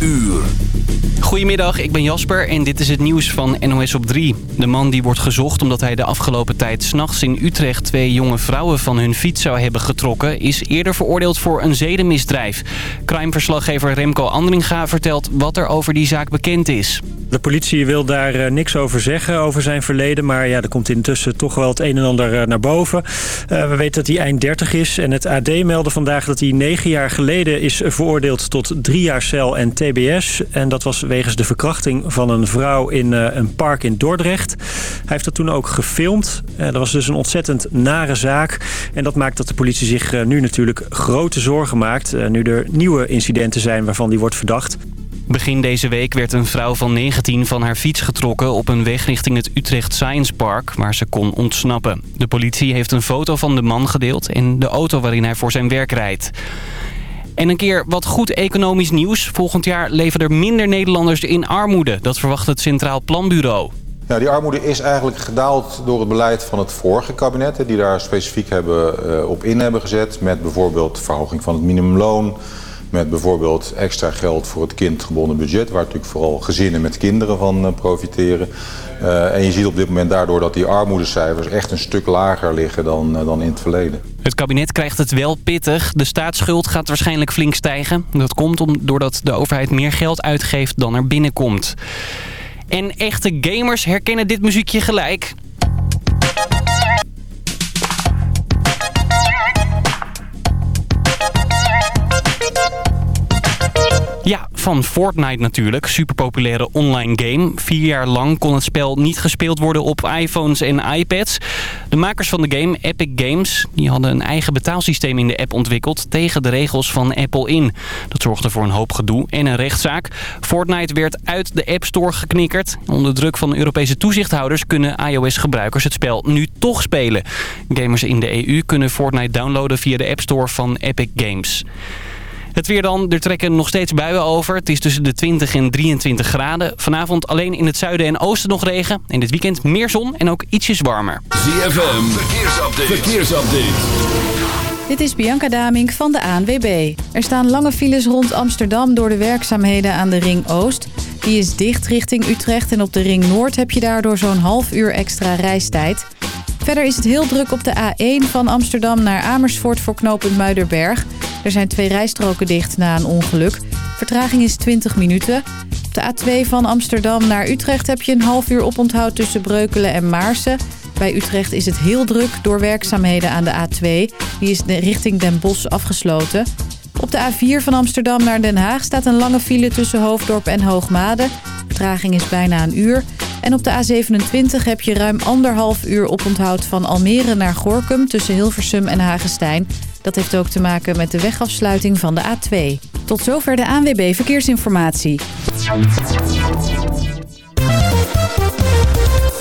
uur. Goedemiddag, ik ben Jasper en dit is het nieuws van NOS op 3. De man die wordt gezocht omdat hij de afgelopen tijd s'nachts in Utrecht... twee jonge vrouwen van hun fiets zou hebben getrokken... is eerder veroordeeld voor een zedenmisdrijf. Crimeverslaggever Remco Andringa vertelt wat er over die zaak bekend is. De politie wil daar eh, niks over zeggen, over zijn verleden. Maar ja, er komt intussen toch wel het een en ander eh, naar boven. Uh, we weten dat hij eind 30 is. En het AD meldde vandaag dat hij negen jaar geleden is veroordeeld tot drie jaar cel en tbs. En dat was wegens de verkrachting van een vrouw in een park in Dordrecht. Hij heeft dat toen ook gefilmd. dat was dus een ontzettend nare zaak. En dat maakt dat de politie zich nu natuurlijk grote zorgen maakt. nu er nieuwe incidenten zijn waarvan die wordt verdacht. Begin deze week werd een vrouw van 19 van haar fiets getrokken op een weg richting het Utrecht Science Park, waar ze kon ontsnappen. De politie heeft een foto van de man gedeeld en de auto waarin hij voor zijn werk rijdt. En een keer wat goed economisch nieuws. Volgend jaar leven er minder Nederlanders in armoede. Dat verwacht het Centraal Planbureau. Ja, die armoede is eigenlijk gedaald door het beleid van het vorige kabinet... die daar specifiek hebben, op in hebben gezet... met bijvoorbeeld verhoging van het minimumloon met bijvoorbeeld extra geld voor het kindgebonden budget... waar natuurlijk vooral gezinnen met kinderen van uh, profiteren. Uh, en je ziet op dit moment daardoor dat die armoedecijfers echt een stuk lager liggen dan, uh, dan in het verleden. Het kabinet krijgt het wel pittig. De staatsschuld gaat waarschijnlijk flink stijgen. Dat komt om, doordat de overheid meer geld uitgeeft dan er binnenkomt. En echte gamers herkennen dit muziekje gelijk. Ja, van Fortnite natuurlijk. Superpopulaire online game. Vier jaar lang kon het spel niet gespeeld worden op iPhones en iPads. De makers van de game, Epic Games, die hadden een eigen betaalsysteem in de app ontwikkeld... tegen de regels van Apple in. Dat zorgde voor een hoop gedoe en een rechtszaak. Fortnite werd uit de App Store geknikkerd. Onder druk van Europese toezichthouders kunnen iOS-gebruikers het spel nu toch spelen. Gamers in de EU kunnen Fortnite downloaden via de App Store van Epic Games. Het weer dan, er trekken nog steeds buien over. Het is tussen de 20 en 23 graden. Vanavond alleen in het zuiden en oosten nog regen. En dit weekend meer zon en ook ietsjes warmer. ZFM, verkeersupdate. verkeersupdate. Dit is Bianca Damink van de ANWB. Er staan lange files rond Amsterdam door de werkzaamheden aan de Ring Oost. Die is dicht richting Utrecht en op de Ring Noord heb je daardoor zo'n half uur extra reistijd. Verder is het heel druk op de A1 van Amsterdam naar Amersfoort voor knooppunt Muiderberg. Er zijn twee rijstroken dicht na een ongeluk. Vertraging is 20 minuten. Op de A2 van Amsterdam naar Utrecht heb je een half uur oponthoud tussen Breukelen en Maarsen. Bij Utrecht is het heel druk door werkzaamheden aan de A2. Die is richting Den Bosch afgesloten. Op de A4 van Amsterdam naar Den Haag staat een lange file tussen Hoofddorp en Hoogmade. Vertraging is bijna een uur. En op de A27 heb je ruim anderhalf uur oponthoud van Almere naar Gorkum... tussen Hilversum en Hagestein. Dat heeft ook te maken met de wegafsluiting van de A2. Tot zover de ANWB Verkeersinformatie.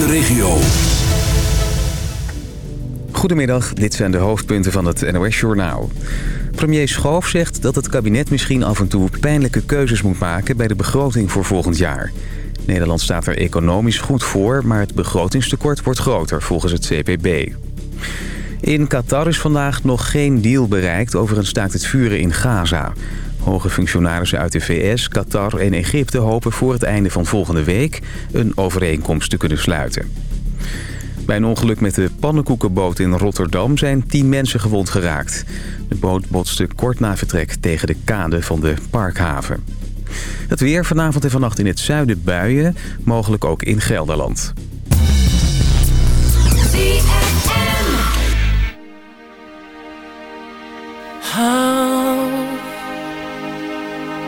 en regio. Goedemiddag, dit zijn de hoofdpunten van het NOS-journaal. Premier Schoof zegt dat het kabinet misschien af en toe pijnlijke keuzes moet maken... bij de begroting voor volgend jaar. Nederland staat er economisch goed voor, maar het begrotingstekort wordt groter volgens het CPB. In Qatar is vandaag nog geen deal bereikt over een staakt het vuren in Gaza. Hoge functionarissen uit de VS, Qatar en Egypte hopen voor het einde van volgende week een overeenkomst te kunnen sluiten. Bij een ongeluk met de pannenkoekenboot in Rotterdam zijn tien mensen gewond geraakt. De boot botste kort na vertrek tegen de kade van de Parkhaven. Het weer vanavond en vannacht in het zuiden buien, mogelijk ook in Gelderland.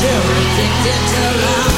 You're addicted to love.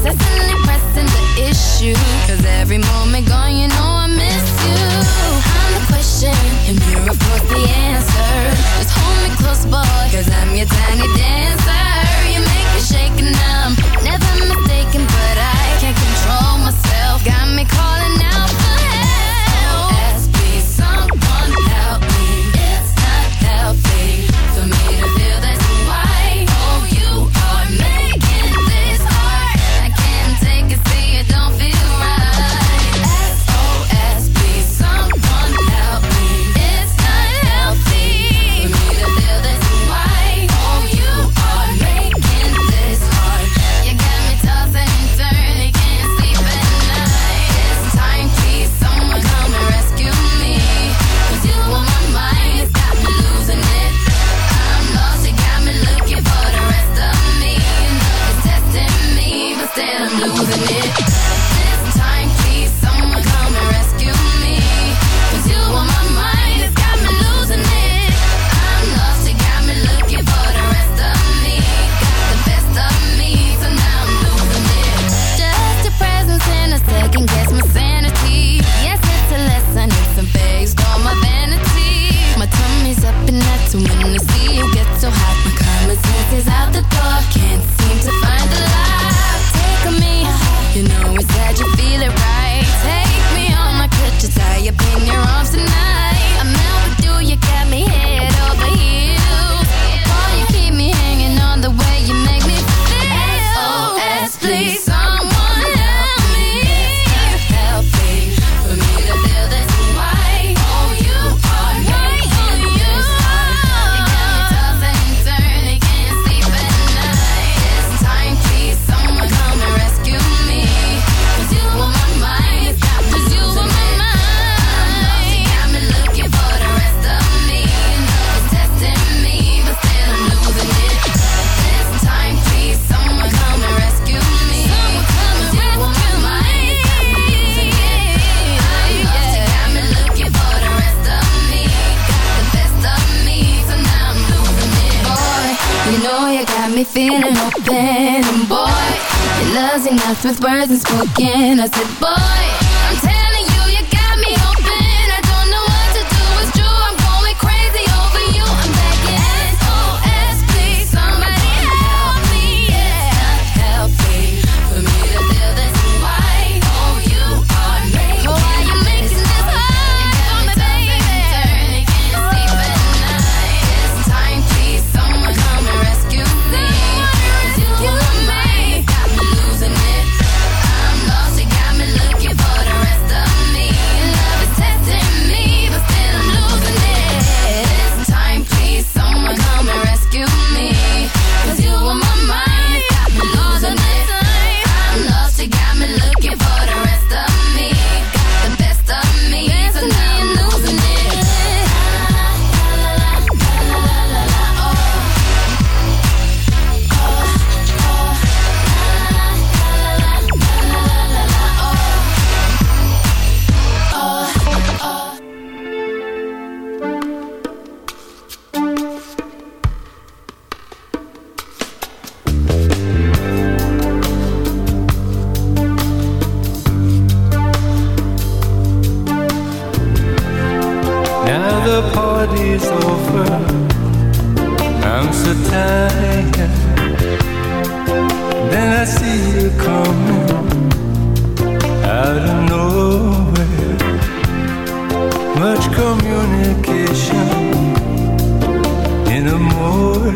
incessantly pressing the issue. Cause every moment gone, you know I miss you. I'm the question, and you're of course the answer. Just hold me close, boy, cause I'm your tiny dancer. then, boy, your love's enough with words and spoken. I said, boy.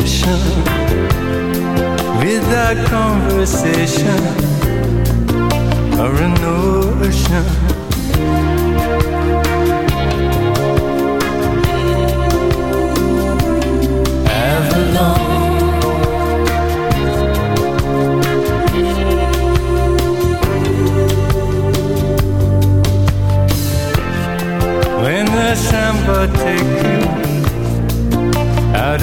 Emotion without conversation or a notion. When the samba take you out